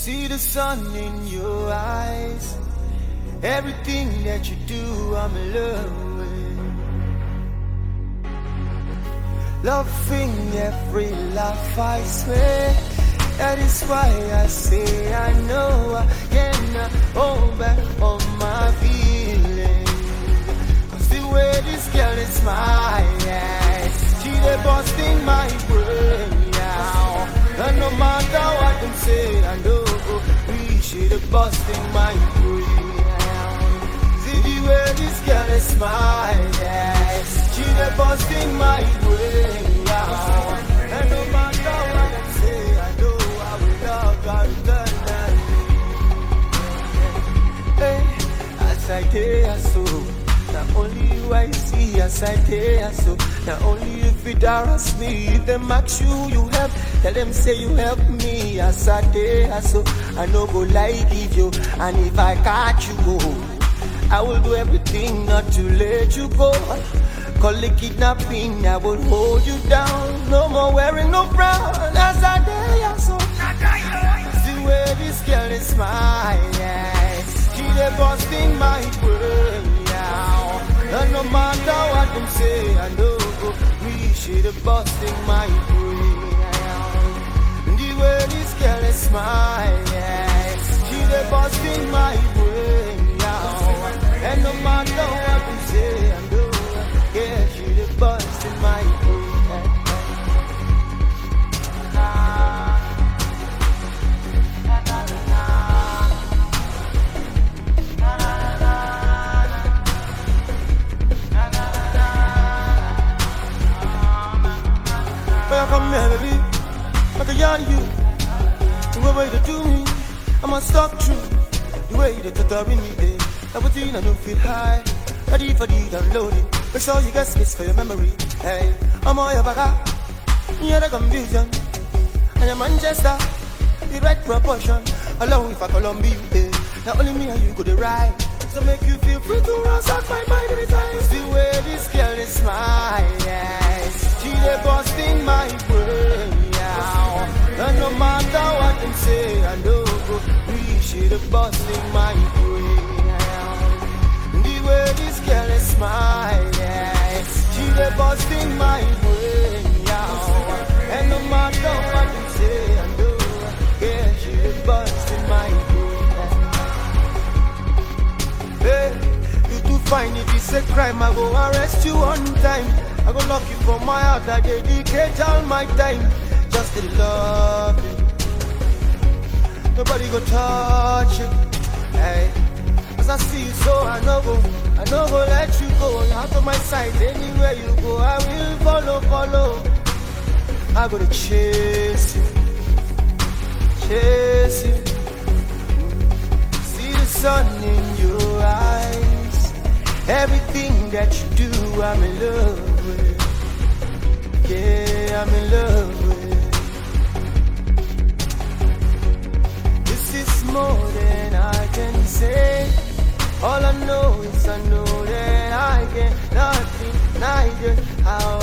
See the sun in your eyes. Everything that you do, I'm in love with. Loving every laugh, I swear. That is why I say I know I cannot hold back on my feelings. Cause the way this girl is smiling, she the busting my brain now. And no matter what them say, I know busting my brain the way this girl is smiling, she the busting my brain now. And no matter what them say, I know I will love her eternally. Hey, as I dare as I dare so. Not only if it harass me, if them ask you you help, tell them say you help me as I dare so. I no go lie give you, and if I catch you go, I will do everything not to let you go. Call it kidnapping, I will hold you down. No more wearing no brown as I dare so. See where this girl is smiling. She the busting my brain we should have busting my brain now. The way this girl is smiling, she the busting my brain Well, come here. Like a yarn you. The way you do me, I'ma stop true. The way you touch me, eh. Everything I know feel high. Ready for the downloading. Make sure you get space for your memory. Hey, I'm all your baga. You're the confusion. And your Manchester. The right proportion. Along with a Columbia, eh. Not only me and you go the right. So make you feel free to ransack my mind anytime. The way this girl is smiling. She the my brain now. And no matter what them say, I know we should have busting my fine if it's a crime, I go arrest you on time. I go lock you from my heart, I dedicate all my time just to love you. Nobody go touch you. Hey, as I see you, so I know go, I know go let you go. You out of my sight, anywhere you go, I will follow, follow. I go to chase you, chase you. See the sun in your eyes. Everything that you do, I'm in love with. Yeah, I'm in love with. This is more than I can say. All I know is I know that I can not deny just how